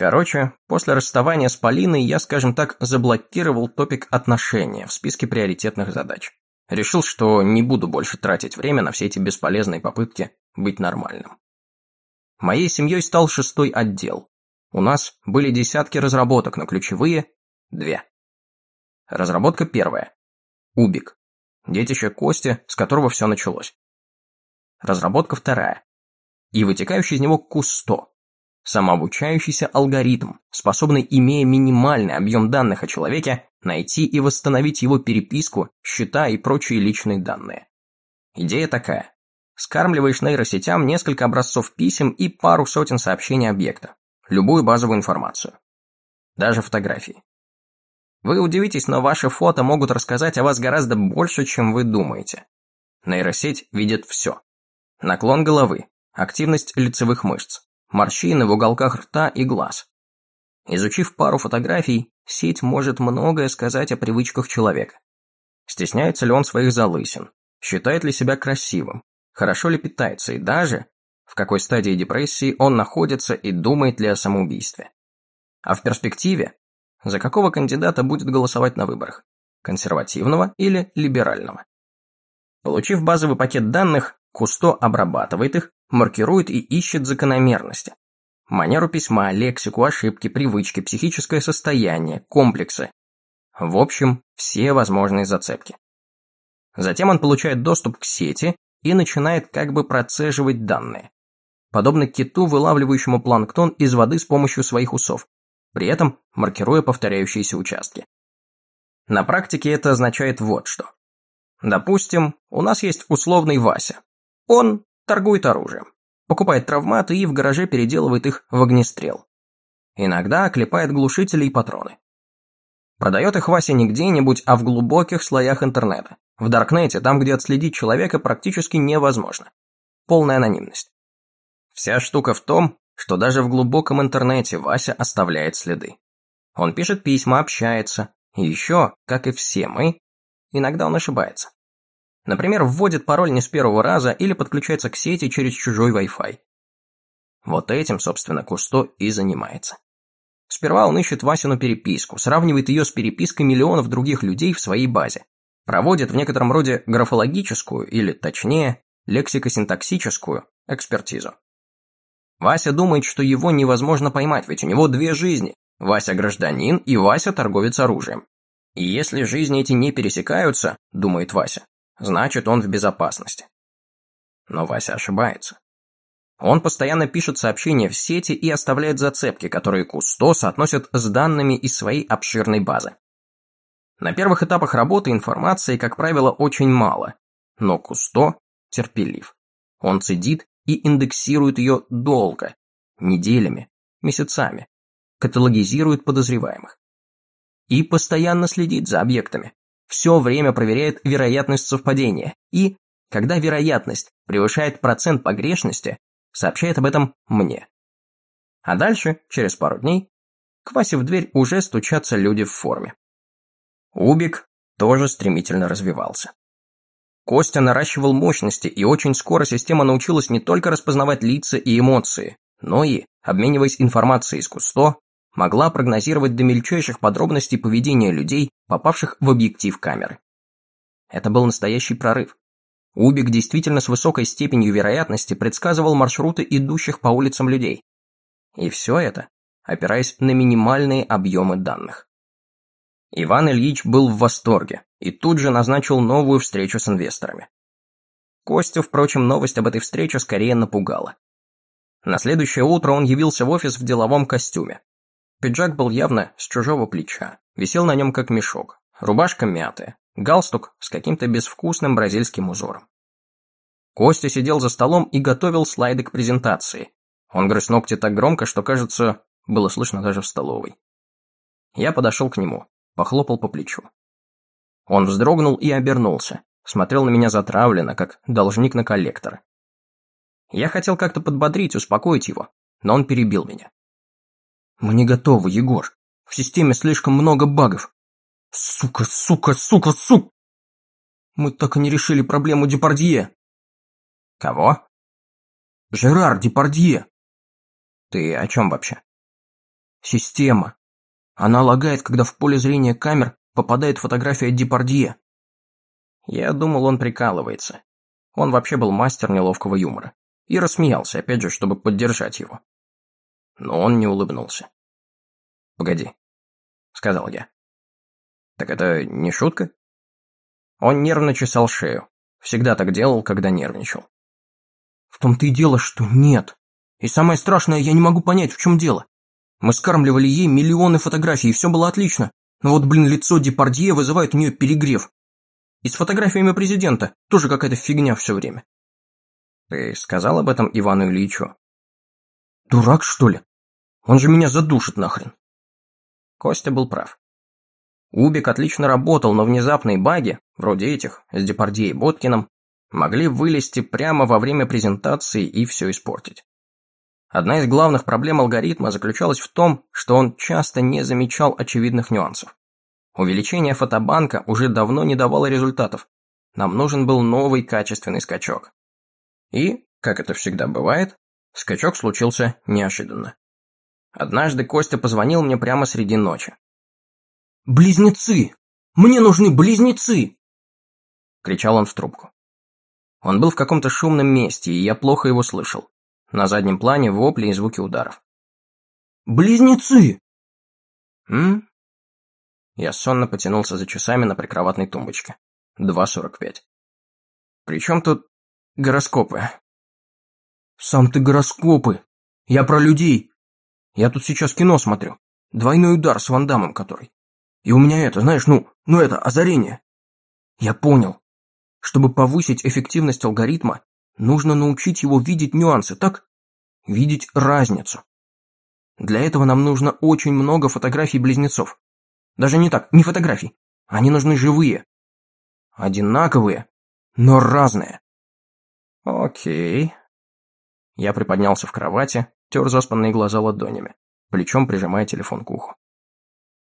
Короче, после расставания с Полиной я, скажем так, заблокировал топик отношения в списке приоритетных задач. Решил, что не буду больше тратить время на все эти бесполезные попытки быть нормальным. Моей семьей стал шестой отдел. У нас были десятки разработок, но ключевые – две. Разработка первая. Убик. Детище Кости, с которого все началось. Разработка вторая. И вытекающий из него Кусто. Самообучающийся алгоритм, способный, имея минимальный объем данных о человеке, найти и восстановить его переписку, счета и прочие личные данные. Идея такая. Скармливаешь нейросетям несколько образцов писем и пару сотен сообщений объекта. Любую базовую информацию. Даже фотографии. Вы удивитесь, но ваши фото могут рассказать о вас гораздо больше, чем вы думаете. Нейросеть видит все. Наклон головы, активность лицевых мышц, морщины в уголках рта и глаз. Изучив пару фотографий, сеть может многое сказать о привычках человека. Стесняется ли он своих залысин, считает ли себя красивым, хорошо ли питается и даже, в какой стадии депрессии он находится и думает ли о самоубийстве. А в перспективе за какого кандидата будет голосовать на выборах? Консервативного или либерального? Получив базовый пакет данных, Кусто обрабатывает их, маркирует и ищет закономерности. Манеру письма, лексику, ошибки, привычки, психическое состояние, комплексы. В общем, все возможные зацепки. Затем он получает доступ к сети и начинает как бы процеживать данные. Подобно киту, вылавливающему планктон из воды с помощью своих усов при этом маркируя повторяющиеся участки. На практике это означает вот что. Допустим, у нас есть условный Вася. Он торгует оружием, покупает травматы и в гараже переделывает их в огнестрел. Иногда оклепает глушители и патроны. Продает их Вася не где-нибудь, а в глубоких слоях интернета. В Даркнете, там, где отследить человека практически невозможно. Полная анонимность. Вся штука в том, что даже в глубоком интернете Вася оставляет следы. Он пишет письма, общается, и еще, как и все мы, иногда он ошибается. Например, вводит пароль не с первого раза или подключается к сети через чужой Wi-Fi. Вот этим, собственно, Кусто и занимается. Сперва он ищет Васину переписку, сравнивает ее с перепиской миллионов других людей в своей базе, проводит в некотором роде графологическую, или точнее, лексико-синтаксическую экспертизу. Вася думает, что его невозможно поймать, ведь у него две жизни. Вася гражданин и Вася торговец оружием. И если жизни эти не пересекаются, думает Вася, значит он в безопасности. Но Вася ошибается. Он постоянно пишет сообщения в сети и оставляет зацепки, которые Кусто соотносят с данными из своей обширной базы. На первых этапах работы информации, как правило, очень мало, но Кусто терпелив. Он цедит и индексирует ее долго, неделями, месяцами, каталогизирует подозреваемых. И постоянно следит за объектами, все время проверяет вероятность совпадения и, когда вероятность превышает процент погрешности, сообщает об этом мне. А дальше, через пару дней, к Васе в дверь уже стучатся люди в форме. Убик тоже стремительно развивался. Костя наращивал мощности, и очень скоро система научилась не только распознавать лица и эмоции, но и, обмениваясь информацией из Кусто, могла прогнозировать до мельчайших подробностей поведения людей, попавших в объектив камеры. Это был настоящий прорыв. Убик действительно с высокой степенью вероятности предсказывал маршруты идущих по улицам людей. И все это, опираясь на минимальные объемы данных. Иван Ильич был в восторге и тут же назначил новую встречу с инвесторами. Костю, впрочем, новость об этой встрече скорее напугала. На следующее утро он явился в офис в деловом костюме. Пиджак был явно с чужого плеча, висел на нем как мешок, рубашка мятая, галстук с каким-то безвкусным бразильским узором. Костя сидел за столом и готовил слайды к презентации. Он грыз ногти так громко, что, кажется, было слышно даже в столовой. Я подошел к нему, похлопал по плечу. Он вздрогнул и обернулся, смотрел на меня затравленно, как должник на коллектора. Я хотел как-то подбодрить, успокоить его, но он перебил меня. «Мы не готовы, Егор. В системе слишком много багов. Сука, сука, сука, сука! Мы так и не решили проблему Депардье». «Кого?» «Жерар Депардье». «Ты о чем вообще?» Система. Она лагает, когда в поле зрения камер попадает фотография Депардье. Я думал, он прикалывается. Он вообще был мастер неловкого юмора. И рассмеялся, опять же, чтобы поддержать его. Но он не улыбнулся. «Погоди», — сказал я. «Так это не шутка?» Он нервно чесал шею. Всегда так делал, когда нервничал. «В том-то и дело, что нет. И самое страшное, я не могу понять, в чем дело. Мы скармливали ей миллионы фотографий, и все было отлично. Но вот, блин, лицо Депардье вызывает у нее перегрев. И с фотографиями президента тоже какая-то фигня все время. Ты сказал об этом Ивану Ильичу? Дурак, что ли? Он же меня задушит нахрен. Костя был прав. Убик отлично работал, но внезапные баги, вроде этих, с Депардье и Боткиным, могли вылезти прямо во время презентации и все испортить. Одна из главных проблем алгоритма заключалась в том, что он часто не замечал очевидных нюансов. Увеличение фотобанка уже давно не давало результатов. Нам нужен был новый качественный скачок. И, как это всегда бывает, скачок случился неожиданно. Однажды Костя позвонил мне прямо среди ночи. «Близнецы! Мне нужны близнецы!» Кричал он в трубку. Он был в каком-то шумном месте, и я плохо его слышал. На заднем плане вопли и звуки ударов. «Близнецы!» «М?» Я сонно потянулся за часами на прикроватной тумбочке. 2.45. «Причем тут гороскопы?» «Сам ты гороскопы! Я про людей! Я тут сейчас кино смотрю. Двойной удар с Вандамом который. И у меня это, знаешь, ну, ну это, озарение. Я понял. Чтобы повысить эффективность алгоритма, Нужно научить его видеть нюансы, так? Видеть разницу. Для этого нам нужно очень много фотографий близнецов. Даже не так, не фотографий. Они нужны живые. Одинаковые, но разные. Окей. Я приподнялся в кровати, тер заспанные глаза ладонями, плечом прижимая телефон к уху.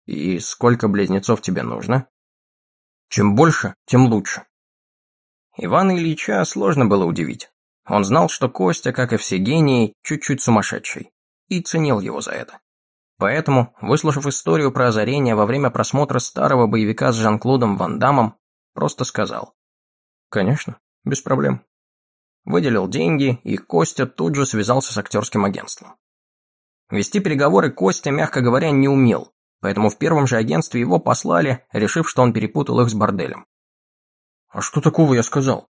И сколько близнецов тебе нужно? Чем больше, тем лучше. Ивана Ильича сложно было удивить. Он знал, что Костя, как и все гении, чуть-чуть сумасшедший, и ценил его за это. Поэтому, выслушав историю про озарение во время просмотра старого боевика с Жан-Клодом Ван Дамом, просто сказал. «Конечно, без проблем». Выделил деньги, и Костя тут же связался с актерским агентством. Вести переговоры Костя, мягко говоря, не умел, поэтому в первом же агентстве его послали, решив, что он перепутал их с борделем. «А что такого я сказал?»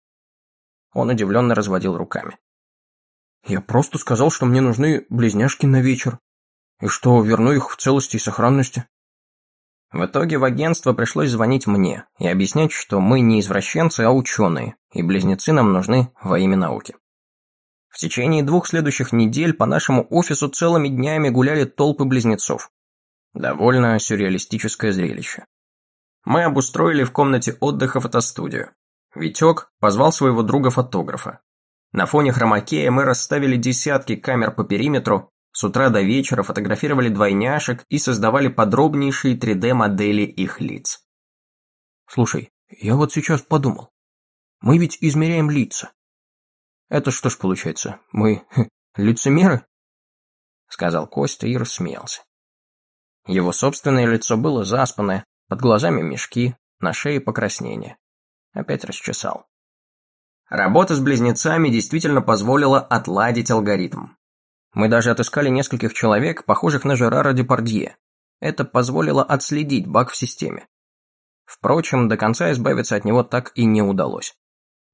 Он удивленно разводил руками. «Я просто сказал, что мне нужны близняшки на вечер, и что верну их в целости и сохранности». В итоге в агентство пришлось звонить мне и объяснять, что мы не извращенцы, а ученые, и близнецы нам нужны во имя науки. В течение двух следующих недель по нашему офису целыми днями гуляли толпы близнецов. Довольно сюрреалистическое зрелище. Мы обустроили в комнате отдыха фотостудию. Витек позвал своего друга-фотографа. На фоне хромакея мы расставили десятки камер по периметру, с утра до вечера фотографировали двойняшек и создавали подробнейшие 3D-модели их лиц. Слушай, я вот сейчас подумал. Мы ведь измеряем лица. Это что ж получается, мы лицемеры? Сказал Костя и рассмеялся. Его собственное лицо было заспанное, под глазами мешки, на шее покраснение. Опять расчесал. Работа с близнецами действительно позволила отладить алгоритм. Мы даже отыскали нескольких человек, похожих на Жерара Депардье. Это позволило отследить баг в системе. Впрочем, до конца избавиться от него так и не удалось.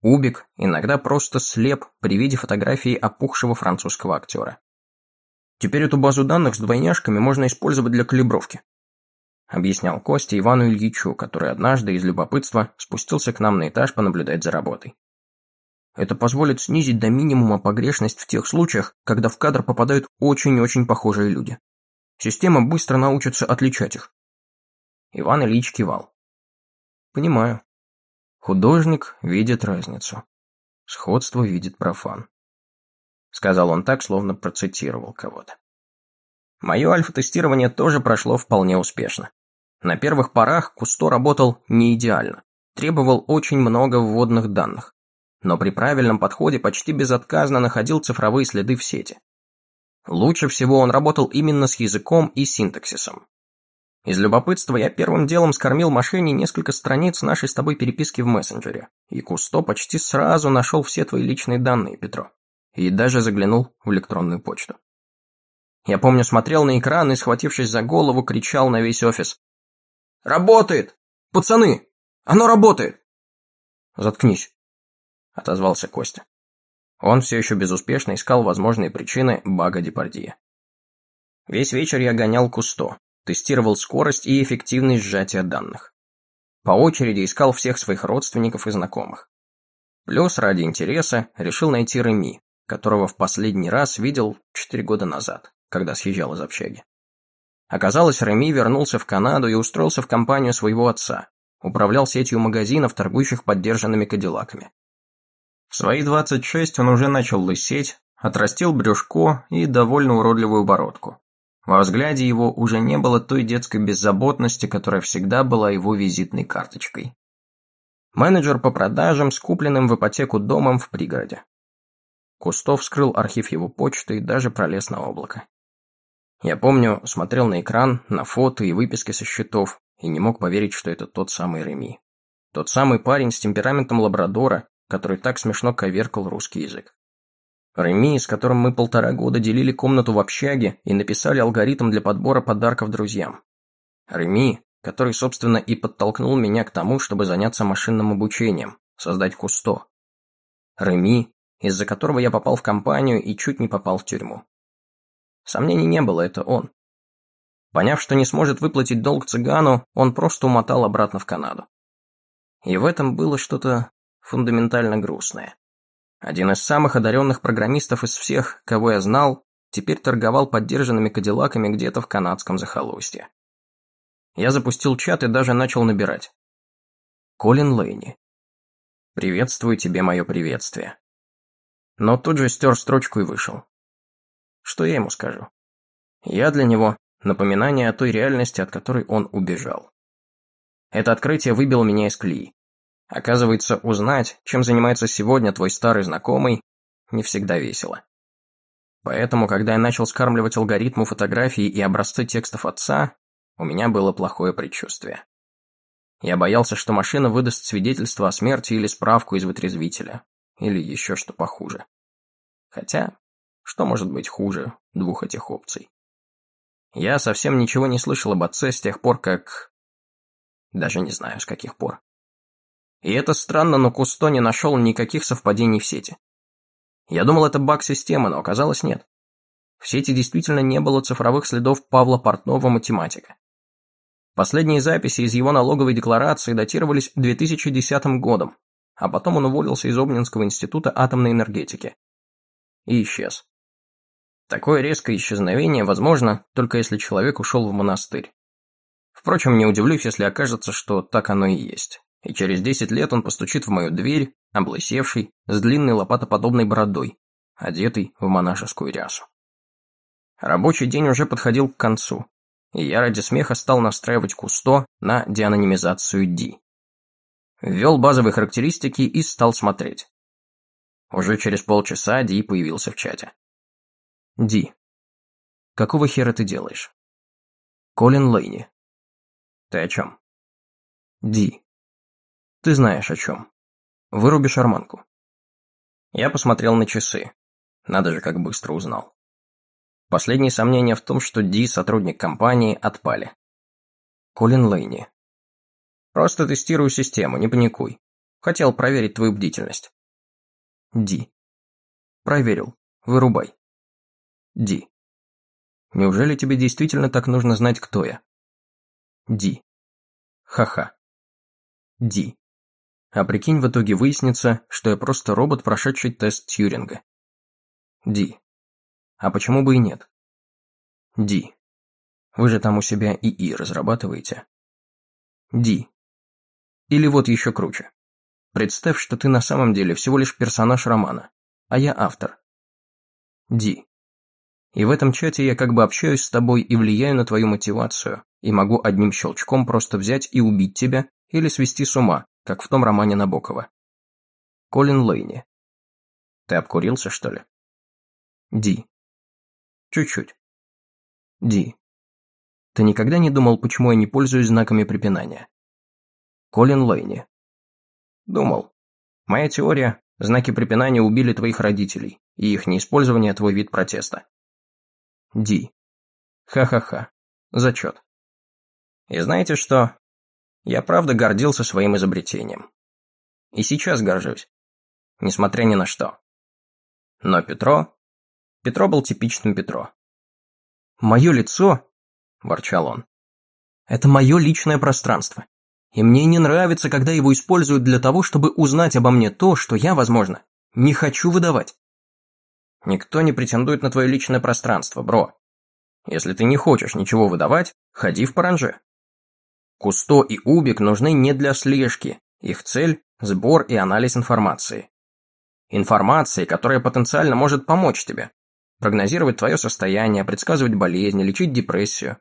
Убик иногда просто слеп при виде фотографии опухшего французского актера. Теперь эту базу данных с двойняшками можно использовать для калибровки объяснял Костя Ивану Ильичу, который однажды из любопытства спустился к нам на этаж понаблюдать за работой. Это позволит снизить до минимума погрешность в тех случаях, когда в кадр попадают очень-очень похожие люди. Система быстро научится отличать их. Иван Ильич кивал. Понимаю. Художник видит разницу. Сходство видит профан. Сказал он так, словно процитировал кого-то. Мое альфа-тестирование тоже прошло вполне успешно. На первых порах Кусто работал не идеально, требовал очень много вводных данных, но при правильном подходе почти безотказно находил цифровые следы в сети. Лучше всего он работал именно с языком и синтаксисом. Из любопытства я первым делом скормил машине несколько страниц нашей с тобой переписки в мессенджере, и Кусто почти сразу нашел все твои личные данные, Петро, и даже заглянул в электронную почту. Я помню, смотрел на экран и, схватившись за голову, кричал на весь офис. «Работает! Пацаны! Оно работает!» «Заткнись!» — отозвался Костя. Он все еще безуспешно искал возможные причины бага Депардье. Весь вечер я гонял Кусто, тестировал скорость и эффективность сжатия данных. По очереди искал всех своих родственников и знакомых. Плюс ради интереса решил найти Реми, которого в последний раз видел 4 года назад, когда съезжал из общаги. Оказалось, Реми вернулся в Канаду и устроился в компанию своего отца, управлял сетью магазинов, торгующих поддержанными кадиллаками. В свои 26 он уже начал лысеть, отрастил брюшко и довольно уродливую бородку. Во взгляде его уже не было той детской беззаботности, которая всегда была его визитной карточкой. Менеджер по продажам с купленным в ипотеку домом в пригороде. Кустов вскрыл архив его почты и даже пролез на облако. Я помню, смотрел на экран, на фото и выписки со счетов, и не мог поверить, что это тот самый Реми. Тот самый парень с темпераментом лабрадора, который так смешно коверкал русский язык. Реми, с которым мы полтора года делили комнату в общаге и написали алгоритм для подбора подарков друзьям. Реми, который, собственно, и подтолкнул меня к тому, чтобы заняться машинным обучением, создать Кусто. Реми, из-за которого я попал в компанию и чуть не попал в тюрьму. Сомнений не было, это он. Поняв, что не сможет выплатить долг цыгану, он просто умотал обратно в Канаду. И в этом было что-то фундаментально грустное. Один из самых одаренных программистов из всех, кого я знал, теперь торговал поддержанными кадиллаками где-то в канадском захолустье. Я запустил чат и даже начал набирать. Колин Лейни. Приветствую тебе мое приветствие. Но тут же стер строчку и вышел. Что я ему скажу? Я для него напоминание о той реальности, от которой он убежал. Это открытие выбило меня из колеи. Оказывается, узнать, чем занимается сегодня твой старый знакомый, не всегда весело. Поэтому, когда я начал скармливать алгоритму фотографии и образцы текстов отца, у меня было плохое предчувствие. Я боялся, что машина выдаст свидетельство о смерти или справку из вытрезвителя, или еще что похуже. Хотя, что может быть хуже двух этих опций? Я совсем ничего не слышал об отце с тех пор, как... Даже не знаю, с каких пор. И это странно, но Кусто не нашел никаких совпадений в сети. Я думал, это баг системы, но оказалось нет. В сети действительно не было цифровых следов Павла Портнова математика. Последние записи из его налоговой декларации датировались 2010 годом, а потом он уволился из Обнинского института атомной энергетики. И исчез. Такое резкое исчезновение возможно, только если человек ушел в монастырь. Впрочем, не удивлюсь, если окажется, что так оно и есть и через десять лет он постучит в мою дверь, облысевший, с длинной лопатоподобной бородой, одетый в монашескую рясу. Рабочий день уже подходил к концу, и я ради смеха стал настраивать Кусто на деанонимизацию D. Ввел базовые характеристики и стал смотреть. Уже через полчаса Ди появился в чате. Ди. Какого хера ты делаешь? Колин Лейни. Ты о чем? Ди. Ты знаешь о чем. Выруби шарманку. Я посмотрел на часы. Надо же, как быстро узнал. Последние сомнения в том, что Ди, сотрудник компании, отпали. Колин Лейни. Просто тестирую систему, не паникуй. Хотел проверить твою бдительность. Ди. Проверил. Вырубай. Ди. Неужели тебе действительно так нужно знать, кто я? Ди. Ха-ха. Ди. А прикинь, в итоге выяснится, что я просто робот, прошедший тест Тьюринга. Ди. А почему бы и нет? Ди. Вы же там у себя ИИ разрабатываете. Ди. Или вот еще круче. Представь, что ты на самом деле всего лишь персонаж романа, а я автор. Ди. И в этом чате я как бы общаюсь с тобой и влияю на твою мотивацию, и могу одним щелчком просто взять и убить тебя или свести с ума, как в том романе Набокова. Колин Лейни. Ты обкурился, что ли? Ди. Чуть-чуть. Ди, ты никогда не думал, почему я не пользуюсь знаками препинания? Колин Лейни. Думал. Моя теория – знаки препинания убили твоих родителей, и их неиспользование – твой вид протеста. Ди. Ха-ха-ха. Зачет. И знаете что? Я правда гордился своим изобретением. И сейчас горжусь. Несмотря ни на что. Но Петро... Петро был типичным Петро. «Мое лицо», – ворчал он, – «это мое личное пространство. И мне не нравится, когда его используют для того, чтобы узнать обо мне то, что я, возможно, не хочу выдавать». Никто не претендует на твое личное пространство, бро. Если ты не хочешь ничего выдавать, ходи в паранже. Кусто и Убик нужны не для слежки, их цель – сбор и анализ информации. Информации, которая потенциально может помочь тебе. Прогнозировать твое состояние, предсказывать болезни, лечить депрессию.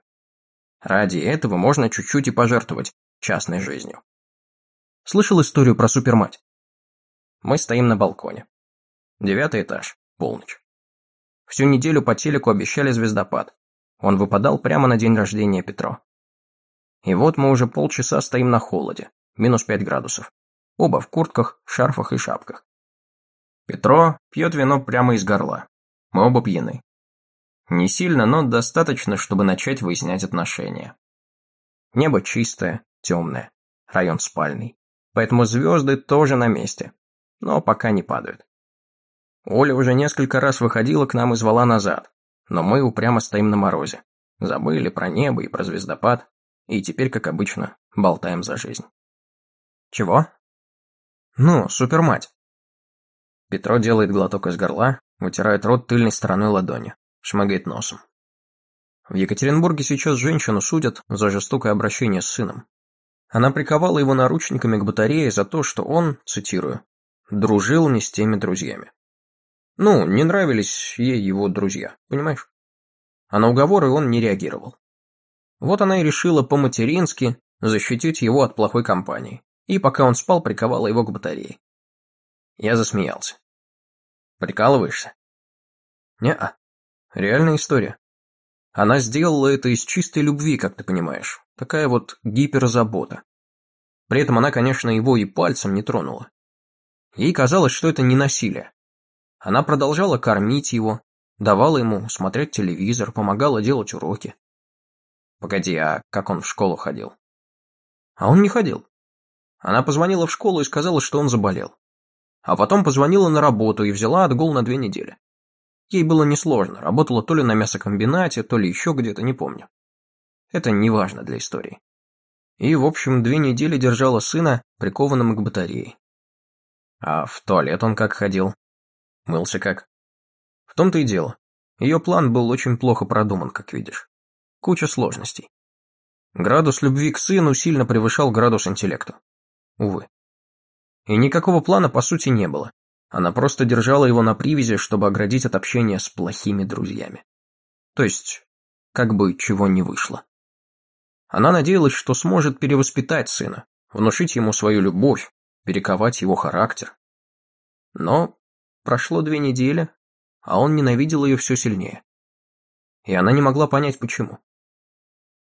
Ради этого можно чуть-чуть и пожертвовать частной жизнью. Слышал историю про супермать? Мы стоим на балконе. Девятый этаж, полночь. Всю неделю по телеку обещали звездопад. Он выпадал прямо на день рождения Петро. И вот мы уже полчаса стоим на холоде, минус пять градусов. Оба в куртках, шарфах и шапках. Петро пьет вино прямо из горла. Мы оба пьяны. Не сильно, но достаточно, чтобы начать выяснять отношения. Небо чистое, темное, район спальный. Поэтому звезды тоже на месте, но пока не падают. Оля уже несколько раз выходила к нам и звала назад, но мы упрямо стоим на морозе. Забыли про небо и про звездопад, и теперь, как обычно, болтаем за жизнь. Чего? Ну, супермать. Петро делает глоток из горла, вытирает рот тыльной стороной ладони, шмыгает носом. В Екатеринбурге сейчас женщину судят за жестокое обращение с сыном. Она приковала его наручниками к батарее за то, что он, цитирую, «дружил не с теми друзьями». Ну, не нравились ей его друзья, понимаешь? А на уговоры он не реагировал. Вот она и решила по-матерински защитить его от плохой компании, и пока он спал, приковала его к батарее. Я засмеялся. Прикалываешься? Не-а. Реальная история. Она сделала это из чистой любви, как ты понимаешь. Такая вот гиперзабота. При этом она, конечно, его и пальцем не тронула. Ей казалось, что это не насилие. Она продолжала кормить его, давала ему смотреть телевизор, помогала делать уроки. Погоди, а как он в школу ходил? А он не ходил. Она позвонила в школу и сказала, что он заболел. А потом позвонила на работу и взяла отгул на две недели. Ей было несложно, работала то ли на мясокомбинате, то ли еще где-то, не помню. Это не важно для истории. И, в общем, две недели держала сына, прикованным к батарее. А в туалет он как ходил? Мылся как? В том-то и дело. Ее план был очень плохо продуман, как видишь. Куча сложностей. Градус любви к сыну сильно превышал градус интеллекту. Увы. И никакого плана по сути не было. Она просто держала его на привязи, чтобы оградить от общения с плохими друзьями. То есть, как бы чего не вышло. Она надеялась, что сможет перевоспитать сына, внушить ему свою любовь, перековать его характер. Но прошло две недели, а он ненавидел ее все сильнее. И она не могла понять, почему.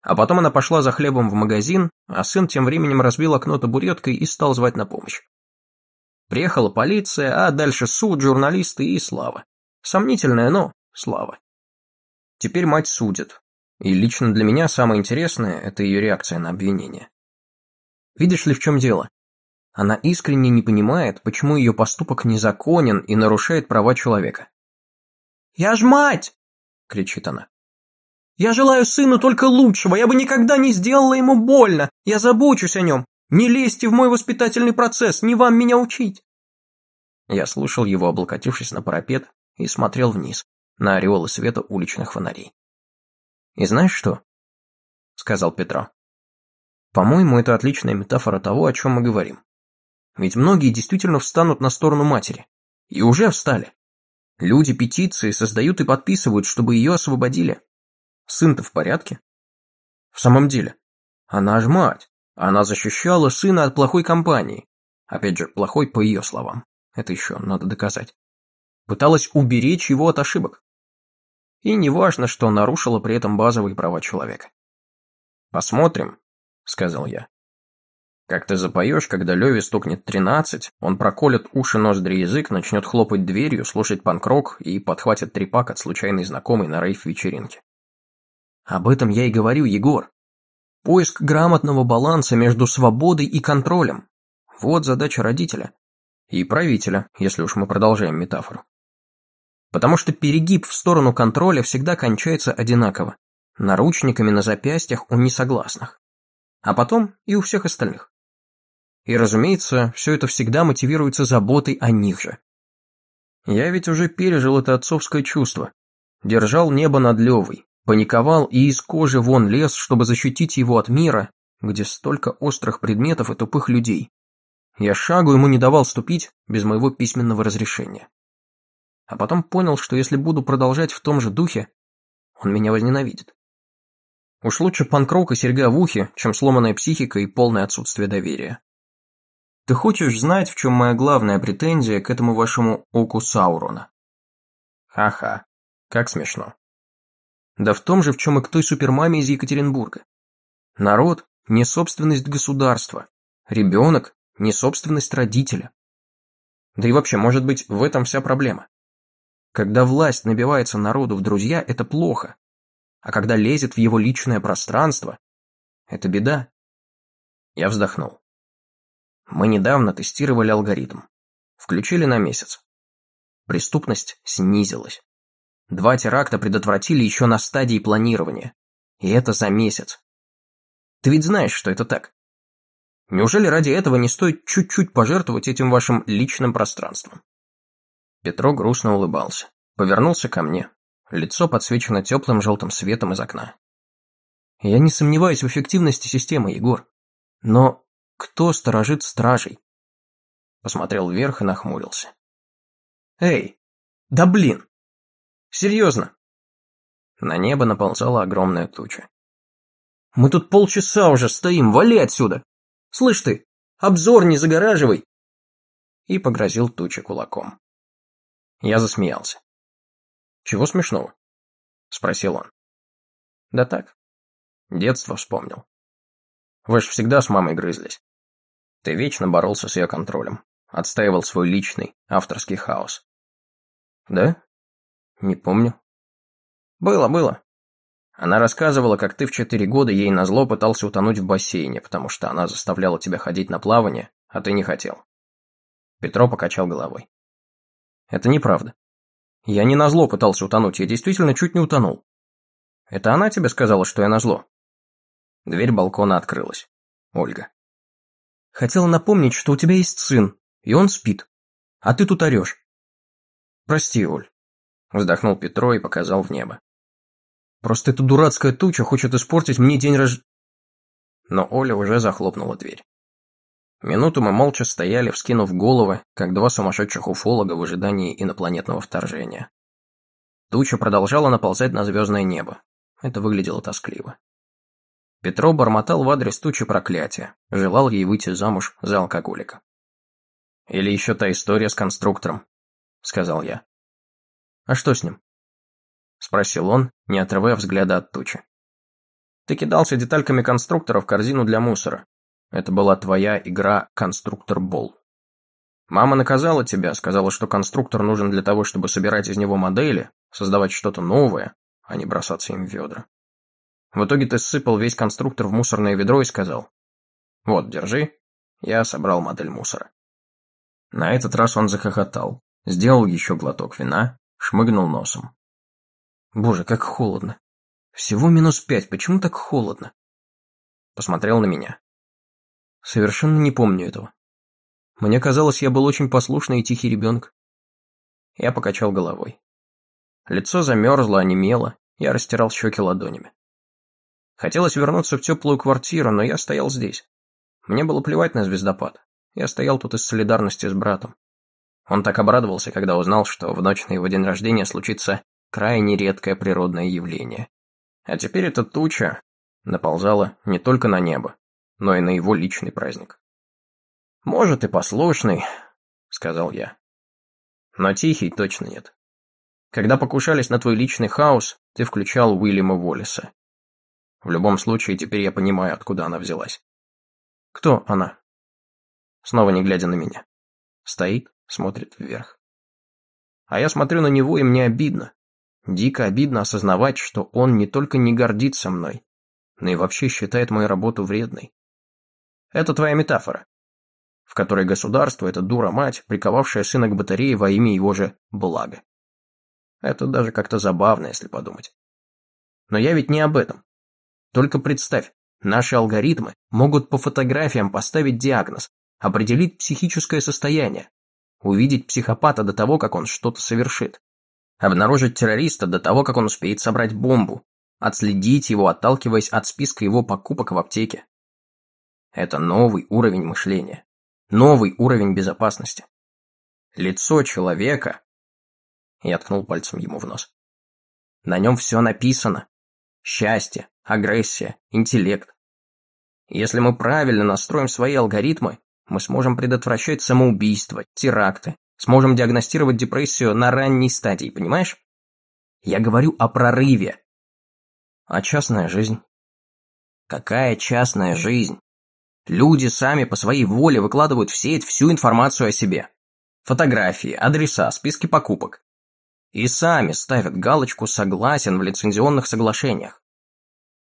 А потом она пошла за хлебом в магазин, а сын тем временем разбил окно табуреткой и стал звать на помощь. Приехала полиция, а дальше суд, журналисты и слава. Сомнительная, но слава. Теперь мать судит. И лично для меня самое интересное – это ее реакция на обвинение. Видишь ли, в чем дело? Она искренне не понимает, почему ее поступок незаконен и нарушает права человека. «Я ж мать!» – кричит она. «Я желаю сыну только лучшего, я бы никогда не сделала ему больно, я забочусь о нем, не лезьте в мой воспитательный процесс, не вам меня учить!» Я слушал его, облокотившись на парапет, и смотрел вниз, на ореолы света уличных фонарей. «И знаешь что?» — сказал Петро. «По-моему, это отличная метафора того, о чем мы говорим. Ведь многие действительно встанут на сторону матери. И уже встали. Люди петиции создают и подписывают, чтобы ее освободили. Сын-то в порядке? В самом деле, она ж мать. Она защищала сына от плохой компании. Опять же, плохой по ее словам. Это еще надо доказать. Пыталась уберечь его от ошибок. И неважно, что нарушила при этом базовые права человека. «Посмотрим», — сказал я. «Как ты запоешь, когда Леве стукнет тринадцать, он проколет уши, ноздри, язык, начнет хлопать дверью, слушать панк-рок и подхватит трепак от случайной знакомой на рейв-вечеринке». «Об этом я и говорю, Егор. Поиск грамотного баланса между свободой и контролем. Вот задача родителя. И правителя, если уж мы продолжаем метафору. Потому что перегиб в сторону контроля всегда кончается одинаково. Наручниками на запястьях у несогласных. А потом и у всех остальных. И, разумеется, все это всегда мотивируется заботой о них же. Я ведь уже пережил это отцовское чувство. Держал небо над Левой, Паниковал и из кожи вон лез, чтобы защитить его от мира, где столько острых предметов и тупых людей. Я шагу ему не давал ступить без моего письменного разрешения. А потом понял, что если буду продолжать в том же духе, он меня возненавидит. Уж лучше панкрок и серьга в ухе, чем сломанная психика и полное отсутствие доверия. Ты хочешь знать, в чем моя главная претензия к этому вашему оку Саурона? Ха-ха, как смешно. Да в том же, в чем и к той супермаме из Екатеринбурга. Народ – не собственность государства. Ребенок – не собственность родителя. Да и вообще, может быть, в этом вся проблема. Когда власть набивается народу в друзья, это плохо. А когда лезет в его личное пространство, это беда. Я вздохнул. Мы недавно тестировали алгоритм. Включили на месяц. Преступность снизилась. Два теракта предотвратили еще на стадии планирования. И это за месяц. Ты ведь знаешь, что это так. Неужели ради этого не стоит чуть-чуть пожертвовать этим вашим личным пространством? Петро грустно улыбался. Повернулся ко мне. Лицо подсвечено теплым желтым светом из окна. Я не сомневаюсь в эффективности системы, Егор. Но кто сторожит стражей? Посмотрел вверх и нахмурился. Эй, да блин! Серьезно. На небо наползала огромная туча. Мы тут полчаса уже стоим, вали отсюда! Слышь ты, обзор не загораживай! И погрозил туче кулаком. Я засмеялся. Чего смешного? Спросил он. Да так. Детство вспомнил. Вы ж всегда с мамой грызлись. Ты вечно боролся с ее контролем. Отстаивал свой личный, авторский хаос. Да? Не помню. Было, было. Она рассказывала, как ты в четыре года ей назло пытался утонуть в бассейне, потому что она заставляла тебя ходить на плавание, а ты не хотел. Петро покачал головой. Это неправда. Я не назло пытался утонуть, я действительно чуть не утонул. Это она тебе сказала, что я назло? Дверь балкона открылась. Ольга. Хотела напомнить, что у тебя есть сын, и он спит. А ты тут орешь. Прости, Оль. Вздохнул Петро и показал в небо. Просто эта дурацкая туча хочет испортить мне день рож... Но Оля уже захлопнула дверь. Минуту мы молча стояли, вскинув головы, как два сумасшедших уфолога в ожидании инопланетного вторжения. Туча продолжала наползать на звездное небо. Это выглядело тоскливо. Петро бормотал в адрес тучи проклятия, желал ей выйти замуж за алкоголика. «Или еще та история с конструктором», — сказал я. «А что с ним?» Спросил он, не отрывая взгляда от тучи. «Ты кидался детальками конструктора в корзину для мусора. Это была твоя игра «Конструктор-бол». Мама наказала тебя, сказала, что конструктор нужен для того, чтобы собирать из него модели, создавать что-то новое, а не бросаться им в ведра. В итоге ты сыпал весь конструктор в мусорное ведро и сказал, «Вот, держи, я собрал модель мусора». На этот раз он захохотал, сделал еще глоток вина шмыгнул носом. Боже, как холодно. Всего минус пять, почему так холодно? Посмотрел на меня. Совершенно не помню этого. Мне казалось, я был очень послушный и тихий ребенок. Я покачал головой. Лицо замерзло, онемело, я растирал щеки ладонями. Хотелось вернуться в теплую квартиру, но я стоял здесь. Мне было плевать на звездопад. Я стоял тут из солидарности с братом. Он так обрадовался, когда узнал, что в ночь на его день рождения случится крайне редкое природное явление. А теперь эта туча наползала не только на небо, но и на его личный праздник. «Может, и послушный», — сказал я. «Но тихий точно нет. Когда покушались на твой личный хаос, ты включал Уильяма Уоллиса. В любом случае, теперь я понимаю, откуда она взялась. Кто она? Снова не глядя на меня. Стоит, смотрит вверх. А я смотрю на него, и мне обидно. Дико обидно осознавать, что он не только не гордится мной, но и вообще считает мою работу вредной. Это твоя метафора, в которой государство – это дура-мать, приковавшая сына к батарее во имя его же блага. Это даже как-то забавно, если подумать. Но я ведь не об этом. Только представь, наши алгоритмы могут по фотографиям поставить диагноз, определить психическое состояние, увидеть психопата до того, как он что-то совершит, обнаружить террориста до того, как он успеет собрать бомбу, отследить его, отталкиваясь от списка его покупок в аптеке. Это новый уровень мышления, новый уровень безопасности. Лицо человека... Я ткнул пальцем ему в нос. На нем все написано. Счастье, агрессия, интеллект. Если мы правильно настроим свои алгоритмы, мы сможем предотвращать самоубийства, теракты, сможем диагностировать депрессию на ранней стадии, понимаешь? Я говорю о прорыве. А частная жизнь? Какая частная жизнь? Люди сами по своей воле выкладывают в сеть всю информацию о себе. Фотографии, адреса, списки покупок. И сами ставят галочку «Согласен» в лицензионных соглашениях.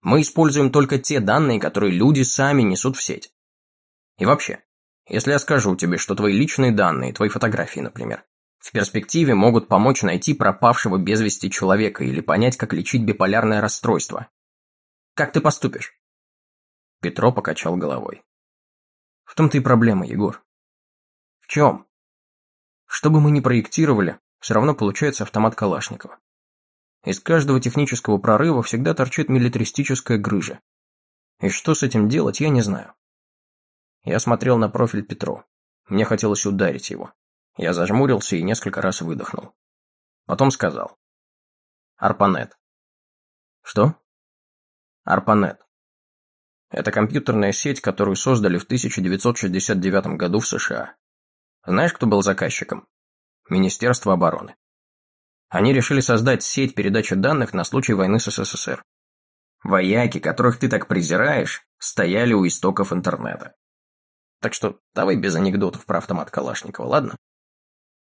Мы используем только те данные, которые люди сами несут в сеть. И вообще, если я скажу тебе, что твои личные данные, твои фотографии, например, в перспективе могут помочь найти пропавшего без вести человека или понять, как лечить биполярное расстройство. Как ты поступишь? Петро покачал головой. В том-то и проблема, Егор. В чем? Что бы мы ни проектировали, все равно получается автомат Калашникова. Из каждого технического прорыва всегда торчит милитаристическая грыжа. И что с этим делать, я не знаю. Я смотрел на профиль Петро. Мне хотелось ударить его. Я зажмурился и несколько раз выдохнул. Потом сказал. Арпанет. Что? Арпанет. Это компьютерная сеть, которую создали в 1969 году в США. Знаешь, кто был заказчиком? Министерство обороны. Они решили создать сеть передачи данных на случай войны с СССР. Вояки, которых ты так презираешь, стояли у истоков интернета. Так что давай без анекдотов про автомат Калашникова, ладно?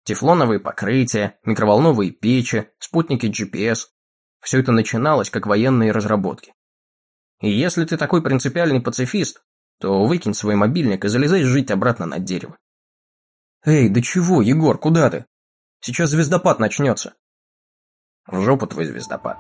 Тефлоновые покрытия, микроволновые печи, спутники GPS – все это начиналось как военные разработки. И если ты такой принципиальный пацифист, то выкинь свой мобильник и залезай жить обратно на дерево. Эй, да чего, Егор, куда ты? Сейчас звездопад начнется. В жопу твой звездопад.